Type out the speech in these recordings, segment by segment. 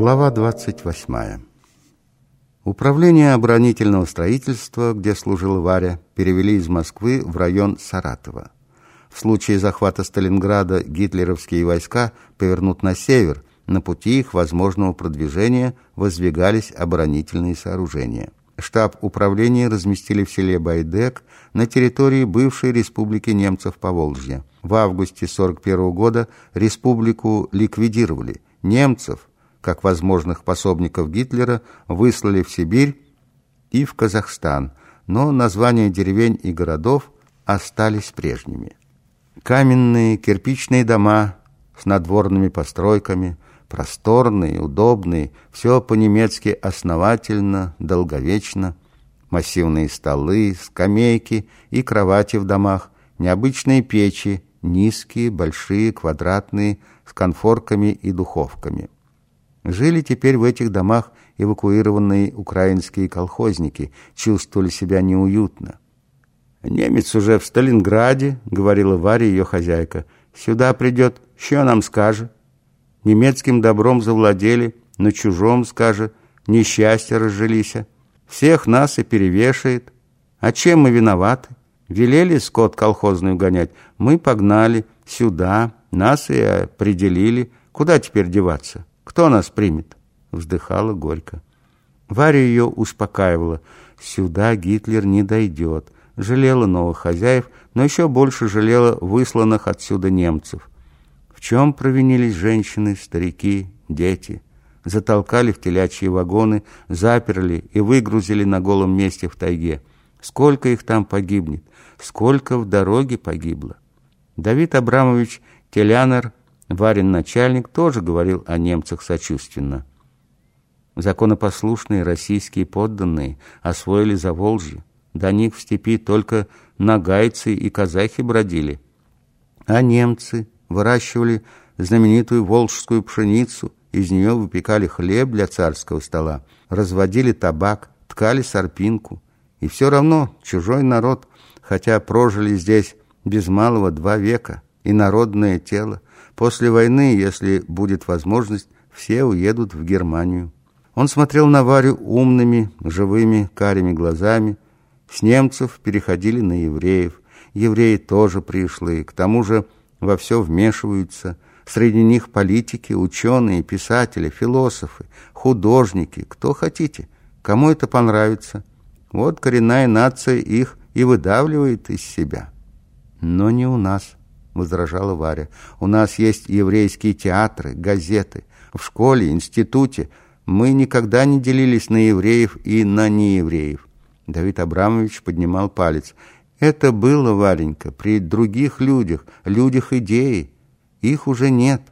Глава 28. Управление оборонительного строительства, где служил Варя, перевели из Москвы в район Саратова. В случае захвата Сталинграда гитлеровские войска повернут на север, на пути их возможного продвижения воздвигались оборонительные сооружения. Штаб управления разместили в селе Байдек на территории бывшей республики немцев Поволжья. В августе 1941 года республику ликвидировали. Немцев, как возможных пособников Гитлера, выслали в Сибирь и в Казахстан, но названия деревень и городов остались прежними. Каменные кирпичные дома с надворными постройками – просторный, удобный, все по-немецки основательно, долговечно, массивные столы, скамейки и кровати в домах, необычные печи, низкие, большие, квадратные, с конфорками и духовками. Жили теперь в этих домах эвакуированные украинские колхозники, чувствовали себя неуютно. «Немец уже в Сталинграде», — говорила Варя, ее хозяйка. «Сюда придет, что нам скажет?» Немецким добром завладели, на чужом, скажет, несчастье разжилися. Всех нас и перевешает. А чем мы виноваты? Велели скот колхозную гонять. Мы погнали сюда, нас и определили. Куда теперь деваться? Кто нас примет? Вздыхала горько. Варя ее успокаивала. Сюда Гитлер не дойдет. Жалела новых хозяев, но еще больше жалела высланных отсюда немцев. В чем провинились женщины, старики, дети? Затолкали в телячьи вагоны, заперли и выгрузили на голом месте в тайге. Сколько их там погибнет? Сколько в дороге погибло? Давид Абрамович Телянер, Варин начальник, тоже говорил о немцах сочувственно. Законопослушные российские подданные освоили Заволжье. До них в степи только нагайцы и казахи бродили. А немцы выращивали знаменитую волжскую пшеницу, из нее выпекали хлеб для царского стола, разводили табак, ткали сорпинку. И все равно чужой народ, хотя прожили здесь без малого два века, и народное тело, после войны, если будет возможность, все уедут в Германию. Он смотрел на Варю умными, живыми, карими глазами. С немцев переходили на евреев. Евреи тоже пришли, к тому же во все вмешиваются. Среди них политики, ученые, писатели, философы, художники, кто хотите, кому это понравится. Вот коренная нация их и выдавливает из себя. Но не у нас, возражала Варя. У нас есть еврейские театры, газеты. В школе, институте мы никогда не делились на евреев и на неевреев. Давид Абрамович поднимал палец. Это было, Варенька, при других людях, людях идеи. Их уже нет.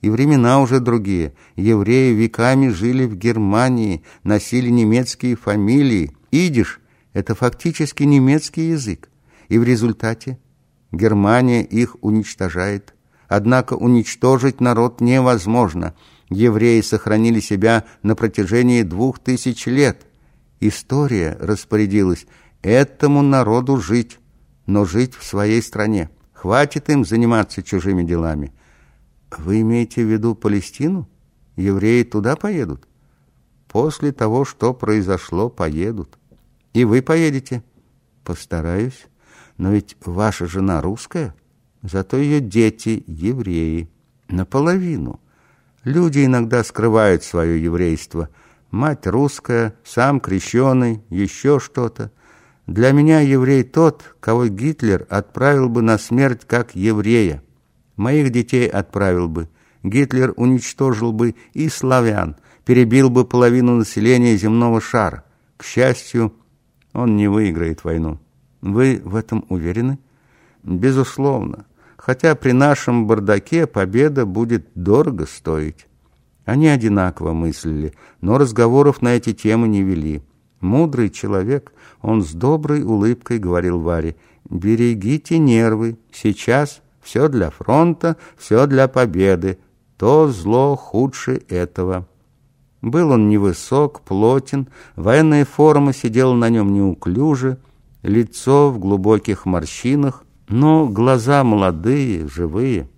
И времена уже другие. Евреи веками жили в Германии, носили немецкие фамилии. Идиш – это фактически немецкий язык. И в результате Германия их уничтожает. Однако уничтожить народ невозможно. Евреи сохранили себя на протяжении двух тысяч лет. История распорядилась – этому народу жить, но жить в своей стране. Хватит им заниматься чужими делами. Вы имеете в виду Палестину? Евреи туда поедут? После того, что произошло, поедут. И вы поедете? Постараюсь. Но ведь ваша жена русская, зато ее дети евреи. Наполовину. Люди иногда скрывают свое еврейство. Мать русская, сам крещеный, еще что-то. Для меня еврей тот, кого Гитлер отправил бы на смерть как еврея. Моих детей отправил бы. Гитлер уничтожил бы и славян, перебил бы половину населения земного шара. К счастью, он не выиграет войну. Вы в этом уверены? Безусловно. Хотя при нашем бардаке победа будет дорого стоить. Они одинаково мыслили, но разговоров на эти темы не вели. Мудрый человек, он с доброй улыбкой говорил Варе, «Берегите нервы, сейчас все для фронта, все для победы, то зло худше этого». Был он невысок, плотен, военная форма сидела на нем неуклюже, лицо в глубоких морщинах, но глаза молодые, живые.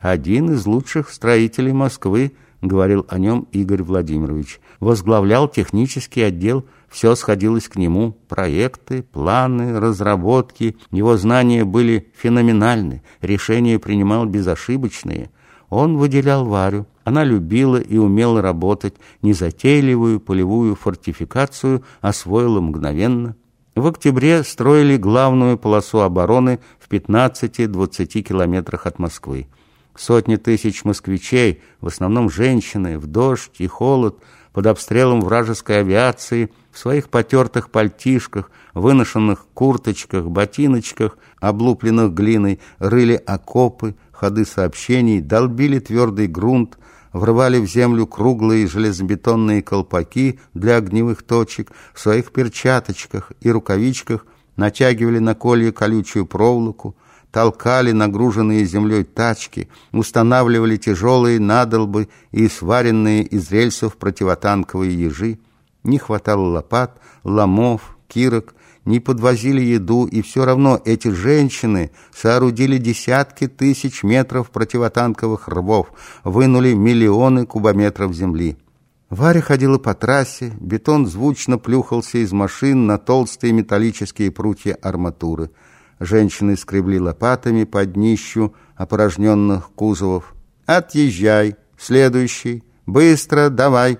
Один из лучших строителей Москвы, говорил о нем Игорь Владимирович. Возглавлял технический отдел, все сходилось к нему. Проекты, планы, разработки. Его знания были феноменальны, решения принимал безошибочные. Он выделял Варю. Она любила и умела работать, незатейливую полевую фортификацию освоила мгновенно. В октябре строили главную полосу обороны в 15-20 километрах от Москвы. Сотни тысяч москвичей, в основном женщины, в дождь и холод, под обстрелом вражеской авиации, в своих потертых пальтишках, выношенных курточках, ботиночках, облупленных глиной, рыли окопы, ходы сообщений, долбили твердый грунт, врывали в землю круглые железобетонные колпаки для огневых точек, в своих перчаточках и рукавичках натягивали на колье колючую проволоку, толкали нагруженные землей тачки, устанавливали тяжелые надолбы и сваренные из рельсов противотанковые ежи. Не хватало лопат, ломов, кирок, не подвозили еду, и все равно эти женщины соорудили десятки тысяч метров противотанковых рвов, вынули миллионы кубометров земли. Варя ходила по трассе, бетон звучно плюхался из машин на толстые металлические прутья арматуры – Женщины скребли лопатами под днищу опорожненных кузовов. «Отъезжай! Следующий! Быстро! Давай!»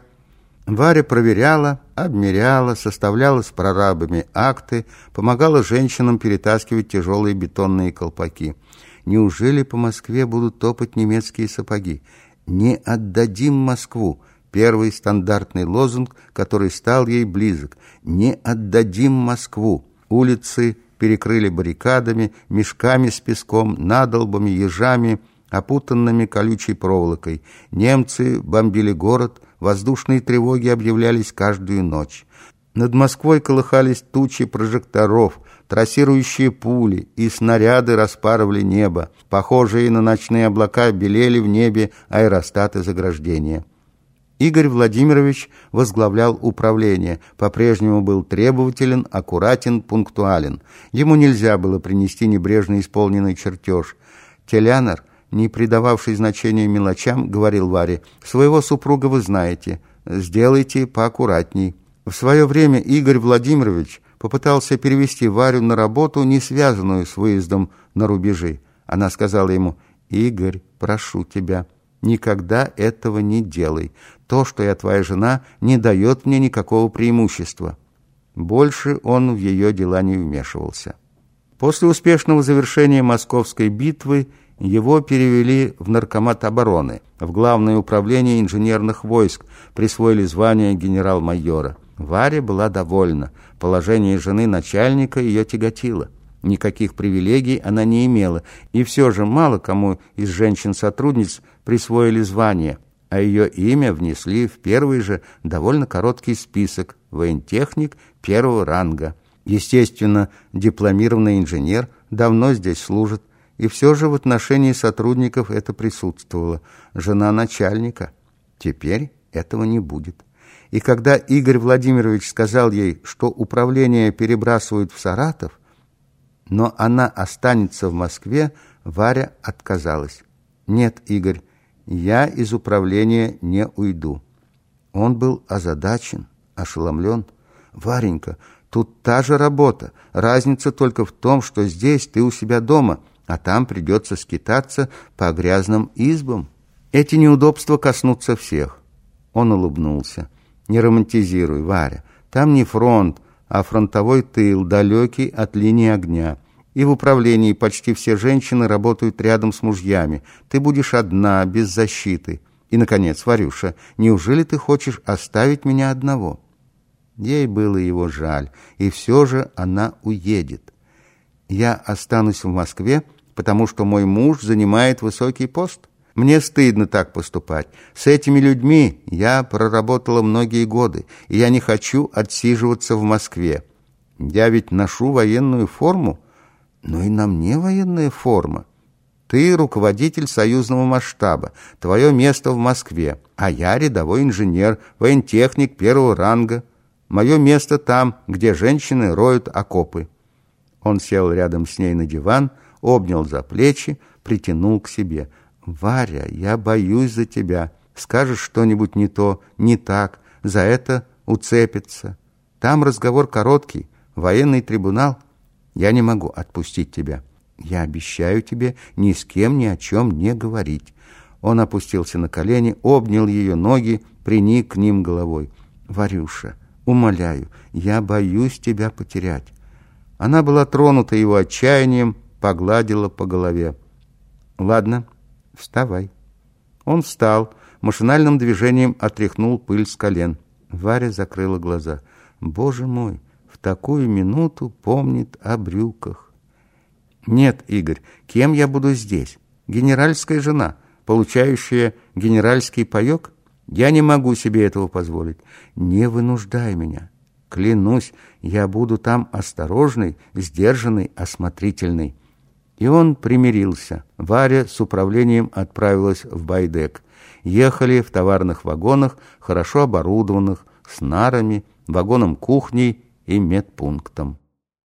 Варя проверяла, обмеряла, составляла с прорабами акты, помогала женщинам перетаскивать тяжелые бетонные колпаки. Неужели по Москве будут топать немецкие сапоги? «Не отдадим Москву!» Первый стандартный лозунг, который стал ей близок. «Не отдадим Москву!» Улицы перекрыли баррикадами, мешками с песком, надолбами, ежами, опутанными колючей проволокой. Немцы бомбили город, воздушные тревоги объявлялись каждую ночь. Над Москвой колыхались тучи прожекторов, трассирующие пули, и снаряды распарывали небо. Похожие на ночные облака белели в небе аэростаты заграждения. Игорь Владимирович возглавлял управление, по-прежнему был требователен, аккуратен, пунктуален. Ему нельзя было принести небрежно исполненный чертеж. Телянор, не придававший значения мелочам, говорил Варе, «Своего супруга вы знаете, сделайте поаккуратней». В свое время Игорь Владимирович попытался перевести Варю на работу, не связанную с выездом на рубежи. Она сказала ему, «Игорь, прошу тебя». Никогда этого не делай. То, что я твоя жена, не дает мне никакого преимущества». Больше он в ее дела не вмешивался. После успешного завершения Московской битвы его перевели в Наркомат обороны, в Главное управление инженерных войск, присвоили звание генерал-майора. Варя была довольна. Положение жены начальника ее тяготило. Никаких привилегий она не имела, и все же мало кому из женщин-сотрудниц присвоили звание, а ее имя внесли в первый же довольно короткий список воентехник первого ранга. Естественно, дипломированный инженер давно здесь служит, и все же в отношении сотрудников это присутствовало. Жена начальника. Теперь этого не будет. И когда Игорь Владимирович сказал ей, что управление перебрасывают в Саратов, но она останется в Москве, Варя отказалась. «Нет, Игорь, я из управления не уйду». Он был озадачен, ошеломлен. «Варенька, тут та же работа. Разница только в том, что здесь ты у себя дома, а там придется скитаться по грязным избам. Эти неудобства коснутся всех». Он улыбнулся. «Не романтизируй, Варя. Там не фронт, а фронтовой тыл, далекий от линии огня. И в управлении почти все женщины работают рядом с мужьями. Ты будешь одна, без защиты. И, наконец, Варюша, неужели ты хочешь оставить меня одного?» Ей было его жаль, и все же она уедет. «Я останусь в Москве, потому что мой муж занимает высокий пост. Мне стыдно так поступать. С этими людьми я проработала многие годы, и я не хочу отсиживаться в Москве. Я ведь ношу военную форму, но и на мне военная форма. Ты руководитель союзного масштаба, твое место в Москве, а я рядовой инженер, воентехник первого ранга. Мое место там, где женщины роют окопы». Он сел рядом с ней на диван, обнял за плечи, притянул к себе. «Варя, я боюсь за тебя. Скажешь что-нибудь не то, не так, за это уцепится. Там разговор короткий, военный трибунал. Я не могу отпустить тебя. Я обещаю тебе ни с кем ни о чем не говорить. Он опустился на колени, обнял ее ноги, приник к ним головой. «Варюша, умоляю, я боюсь тебя потерять». Она была тронута его отчаянием, погладила по голове. «Ладно, вставай». Он встал, машинальным движением отряхнул пыль с колен. Варя закрыла глаза. «Боже мой, в такую минуту помнит о брюках». «Нет, Игорь, кем я буду здесь? Генеральская жена, получающая генеральский паёк? Я не могу себе этого позволить. Не вынуждай меня. Клянусь, я буду там осторожный, сдержанный, осмотрительный». И он примирился. Варя с управлением отправилась в Байдек. Ехали в товарных вагонах, хорошо оборудованных, с нарами, вагоном кухней и медпунктом.